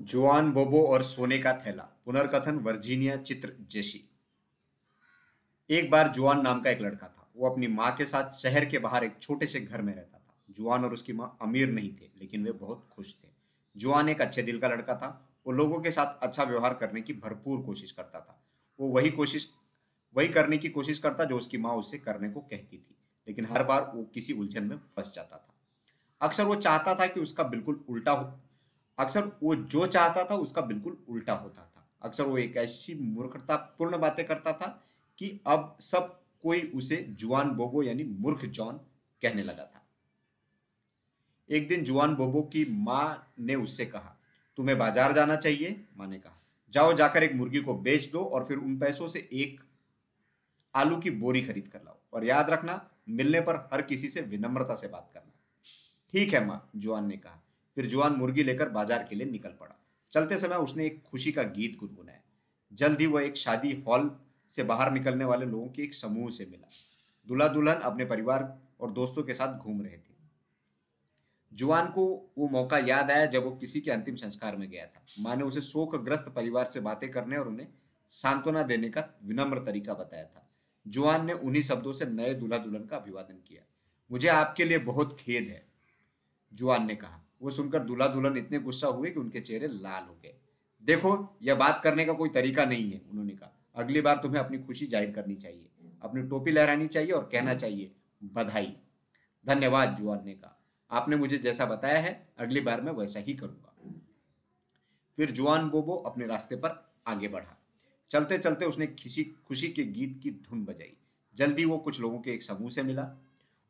जुआन बोबो और सोने का थैला। पुनर्कथन, वर्जीनिया चित्र जेसी एक बार जुआन नाम का एक लड़का था। वो अपनी माँ के साथ शहर के बाहर एक छोटे से घर में रहता था। जुआन और उसकी माँ अमीर नहीं थे, लेकिन वे बहुत खुश थे। जुआन एक अच्छे दिल का लड़का था। वो लोगों के साथ अच्छा व्यवहार करने की भरपूर कोशिश करता था। वो वही कोशिश, वही करने की कोशिश करता जो उसकी माँ उससे करने को कहती थी, लेकिन हर बार वो किसी उलझन में फंस जाता था। अक्सर वो चाहता था कि उसका बिल्कुल उल्टा अक्सर वो जो चाहता था, उसका बिल्कुल उल्टा होता था। अक्सर वो एक ऐसी मूर्खतापूर्ण बातें करता था कि अब सब कोई उसे जुआन बोबो यानी मूर्ख जॉन कहने लगा था। एक दिन जुआन बोबो की माँ ने उससे कहा, तुम्हें बाज़ार जाना चाहिए? माँ ने कहा, जाओ, जाकर एक मुर्गी को बेच दो और फिर उन पैसों से एक आलू की बोरी खरीद कर लाओ। और याद रखना, मिलने पर हर किसी से विनम्रता से बात करना। ठीक है माँ, जुआन ने कहा फिर जुआन मुर्गी लेकर बाज़ार के लिए निकल पड़ा। चलते समय उसने एक खुशी का गीत गुनगुनाया। जल्द ही वह एक शादी हॉल से बाहर निकलने वाले लोगों के एक समूह से मिला। दूल्हा दुल्हन अपने परिवार और दोस्तों के साथ घूम रहे थे। जुआन को वो मौका याद आया जब वो किसी के अंतिम संस्कार में गया था। माँ ने उसे शोकग्रस्त परिवार से बातें करने और उन्हें सांत्वना देने का विनम्र तरीका बताया था। जुआन ने उन्हीं शब्दों से नए दूल्हा दुल्हन का अभिवादन किया। मुझे आपके लिए बहुत खेद है, जुआन ने कहा। वो सुनकर दूल्हा दुल्हन इतने गुस्सा हुए कि उनके चेहरे लाल हो गए। देखो, यह बात करने का कोई तरीका नहीं है, उन्होंने कहा। अगली बार तुम्हें अपनी खुशी ज़ाहिर करनी चाहिए, अपनी टोपी लहरानी चाहिए और कहना चाहिए, बधाई। धन्यवाद, जुआन ने कहा। आपने मुझे जैसा बताया है, अगली बार मैं वैसा ही करूँगा। फिर जुआन बोबो अपने रास्ते पर आगे बढ़ा। चलते चलते उसने खुशी खुशी के गीत की धुन बजाई। जल्दी वो कुछ लोगों के एक समूह से मिला।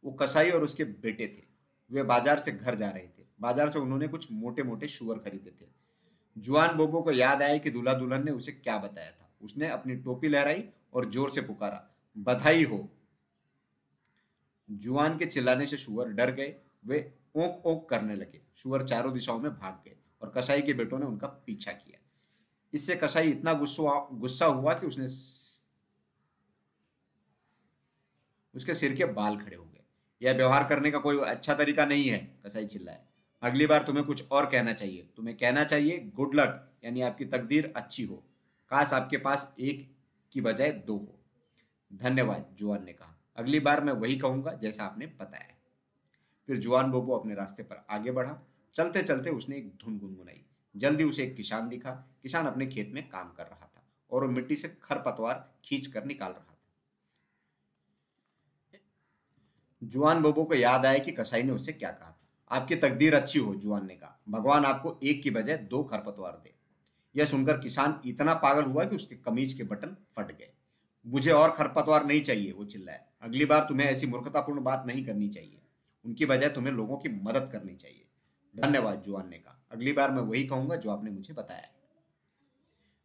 वो कसाई और उसके बेटे थे। वे बाज़ार से घर जा रहे थे। बाज़ार से उन्होंने कुछ मोटे मोटे शुगर खरीदे थे। जुआन बोबो को याद आया कि दूल्हा दुल्हन ने उसे क्या बताया था। उसने अपनी टोपी लहराई और ज़ोर से पुकारा, बधाई हो। जुआन के चिल्लाने से शुअर डर गए। वे ओंक ओंक करने लगे। शुअर चारों दिशाओं में भाग गए और कसाई के बेटों ने उनका पीछा किया। इससे कसाई इतना गुस्सा गुस्सा हुआ कि उसने उसके सिर के बाल खड़े हो गए। यह व्यवहार करने का कोई अच्छा तरीका नहीं है, कसाई चिल्लाए। अगली बार तुम्हें कुछ और कहना चाहिए। तुम्हें कहना चाहिए, गुड लक, यानी आपकी तकदीर अच्छी हो। काश आपके पास एक की बजाय दो हो। धन्यवाद, जुआन ने कहा। अगली बार मैं वही कहूँगा जैसा आपने बताया। फिर जुआन बोबो अपने रास्ते पर आगे बढ़ा। चलते चलते उसने एक धुन गुनगुनाई। जल्दी उसे एक किसान दिखा। किसान अपने खेत में काम कर रहा था और वो मिट्टी से खरपतवार खींच कर निकाल रहा था जुआन बोबो को याद आया कि कसाई ने उसे क्या कहा था। आपकी तकदीर अच्छी हो, जुआन ने कहा। भगवान आपको एक की बजाय दो खरपतवार दे। यह सुनकर किसान इतना पागल हुआ कि उसके कमीज के बटन फट गए। मुझे और खरपतवार नहीं चाहिए, वो चिल्लाया। अगली बार तुम्हें ऐसी मूर्खतापूर्ण बात नहीं करनी चाहिए। उनकी बजाय तुम्हें लोगों की मदद करनी चाहिए। धन्यवाद, जुआन ने कहा। अगली बार मैं वही कहूँगा जो आपने मुझे बताया।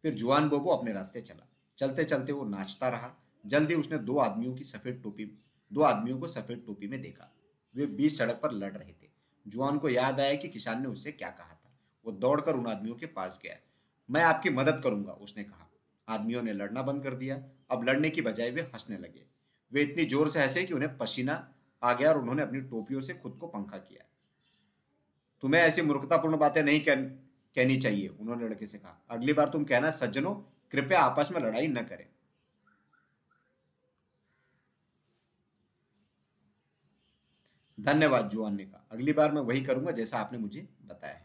फिर जुआन बोबो अपने रास्ते चला। चलते चलते वो नाचता रहा। जल्दी उसने दो आदमियों की सफ़ेद टोपी दो आदमियों को सफ़ेद टोपी में देखा। वे बीच सड़क पर लड़ रहे थे। जुआन को याद आया कि किसान ने उससे क्या कहा था। वो दौड़कर उन आदमियों के पास गया। मैं आपकी मदद करूँगा उसने कहा। आदमियों ने लड़ना बंद कर दिया। अब लड़ने की बजाय वे हंसने लगे। वे इतनी ज़ोर से हंसे कि उन्हें पसीना आ गया और उन्होंने अपनी टोपियों से खुद को पंखा किया। तुम्हें ऐसी मूर्खतापूर्ण बातें नहीं कह, कहनी चाहिए उन्होंने लड़के से कहा। अगली बार तुम कहना सज्जनों कृपया आपस में लड़ाई न करें। धन्यवाद जुआन ने कहा अगली बार मैं वही करूँगा जैसा आपने मुझे बताया है।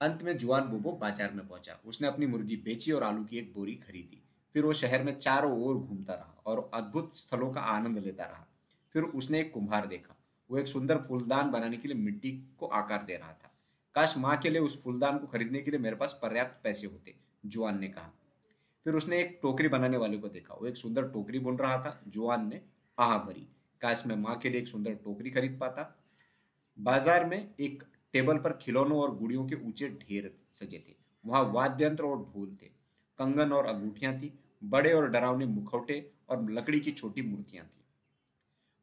अंत में जुआन बोबो बाज़ार में पहुँचा। उसने अपनी मुर्गी बेची और आलू की एक बोरी खरीदी। फिर वो शहर में चारों ओर घूमता रहा और अद्भुत स्थलों का आनंद लेता रहा। फिर उसने एक कुम्हार देखा। वो एक सुंदर फूलदान बनाने के लिए मिट्टी को आकार दे रहा था। काश माँ के लिए उस फूलदान को खरीदने के लिए मेरे पास पर्याप्त पैसे होते, जुआन ने कहा। फिर उसने एक टोकरी बनाने वाले को देखा। वो एक सुंदर टोकरी बुन रहा था, जुआन ने, आह भरी। काश मैं माँ के लिए एक सुंदर टोकरी खरीद पाता? बाज़ार में एक टेबल पर खिलौनों और गुड़ियों के ऊँचे ढेर सजे थे। वहाँ वाद्य यंत्र और ढोल थे। कंगन और अंगूठियाँ थी, बड़े और डरावने मुखौटे और लकड़ी की छोटी मूर्तियाँ थी।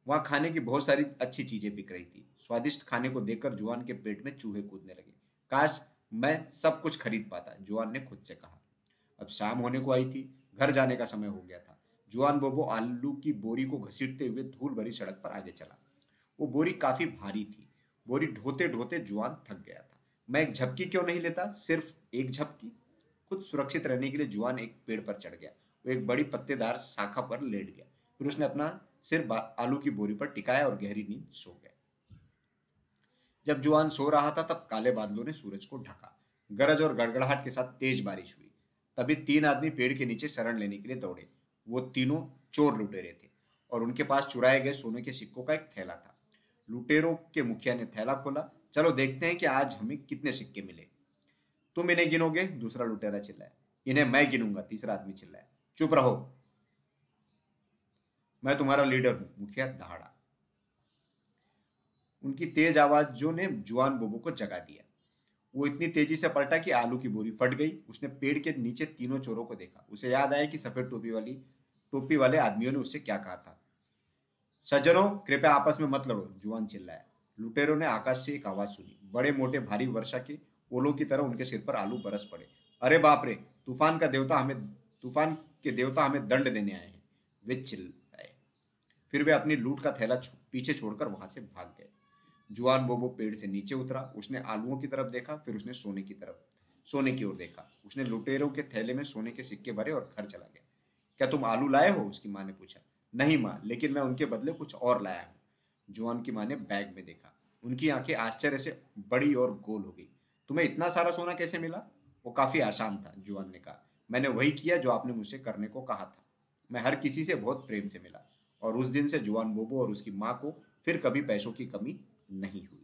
वहाँ खाने की बहुत सारी अच्छी चीज़ें बिक रही थी। स्वादिष्ट खाने को देखकर जुआन के पेट में चूहे कूदने लगे। काश मैं सब कुछ खरीद पाता, जुआन ने खुद से कहा। अब शाम होने को आई थी, घर जाने का समय हो गया था। जुआन बोबो आलू की बोरी को घसीटते हुए धूल भरी सड़क पर आगे चला। वो बोरी काफ़ी भारी थी। बोरी ढोते ढोते जुआन थक गया था। मैं एक झपकी क्यों नहीं लेता? सिर्फ़ एक झपकी? खुद सुरक्षित रहने के लिए जुआन एक पेड़ पर चढ़ गया। वो एक बड़ी पत्तेदार शाखा पर लेट गया। फिर उसने अपना सिर आलू की बोरी पर टिकाया और गहरी नींद सो गया। जब जुआन सो रहा था, तब काले बादलों ने सूरज को ढका। गरज और गड़गड़ाहट के साथ तेज बारिश हुई। तभी तीन आदमी पेड़ के नीचे शरण लेने के लिए दौड़े। वो तीनों चोर लुटेरे थे और उनके पास चुराए गए सोने के सिक्कों का एक थैला था। लुटेरों के मुखिया ने थैला खोला। चलो देखते हैं कि आज हमें कितने सिक्के मिले। तुम इन्हें गिनोगे? दूसरा लुटेरा चिल्लाया। इन्हें मैं गिनूँगा, तीसरा आदमी चिल्लाया। चुप रहो। मैं तुम्हारा लीडर हूँ, मुखिया दहाड़ा। उनकी तेज आवाजों ने जुआन बोबो को जगा दिया। वो इतनी तेज़ी से पलटा कि आलू की बोरी फट गई। उसने पेड़ के नीचे तीनों चोरों को देखा। उसे याद आया कि सफ़ेद टोपी वाली, टोपी वाले आदमियों ने उससे क्या कहा था? सज्जनों, कृपया आपस में मत लड़ो, जुआन चिल्लाया। लुटेरों ने आकाश से एक आवाज़ सुनी। बड़े मोटे भारी वर्षा के ओलों की तरह उनके सिर पर आलू बरस पड़े। अरे बाप रे, तूफ़ान का देवता हमें, तूफ़ान के देवता हमें दंड देने आए हैं। वे चिल्लाए। फिर वे अपनी लूट का थैला पीछे छोड़कर वहाँ से भाग गए। जुआन बोबो पेड़ से नीचे उतरा, उसने आलुओं की तरफ़ देखा, फिर उसने सोने की तरफ़, सोने की ओर देखा। उसने लुटेरों के थैले में सोने के सिक्के भरे और घर चला गया। क्या तुम आलू लाए हो? उसकी माँ ने पूछा। नहीं माँ, लेकिन मैं उनके बदले कुछ और लाया हूँ। जुआन की माँ ने बैग में देखा। उनकी आँखें आश्चर्य से बड़ी और गोल हो गई। तुम्हें इतना सारा सोना कैसे मिला? वो काफ़ी आसान था, जुआन ने कहा। मैंने वही किया जो आपने मुझसे करने को कहा था। मैं हर किसी से बहुत प्रेम से मिला। और उस दिन से जुआन बोबो और उसकी माँ को फिर कभी पैसों की कमी नहीं हुई।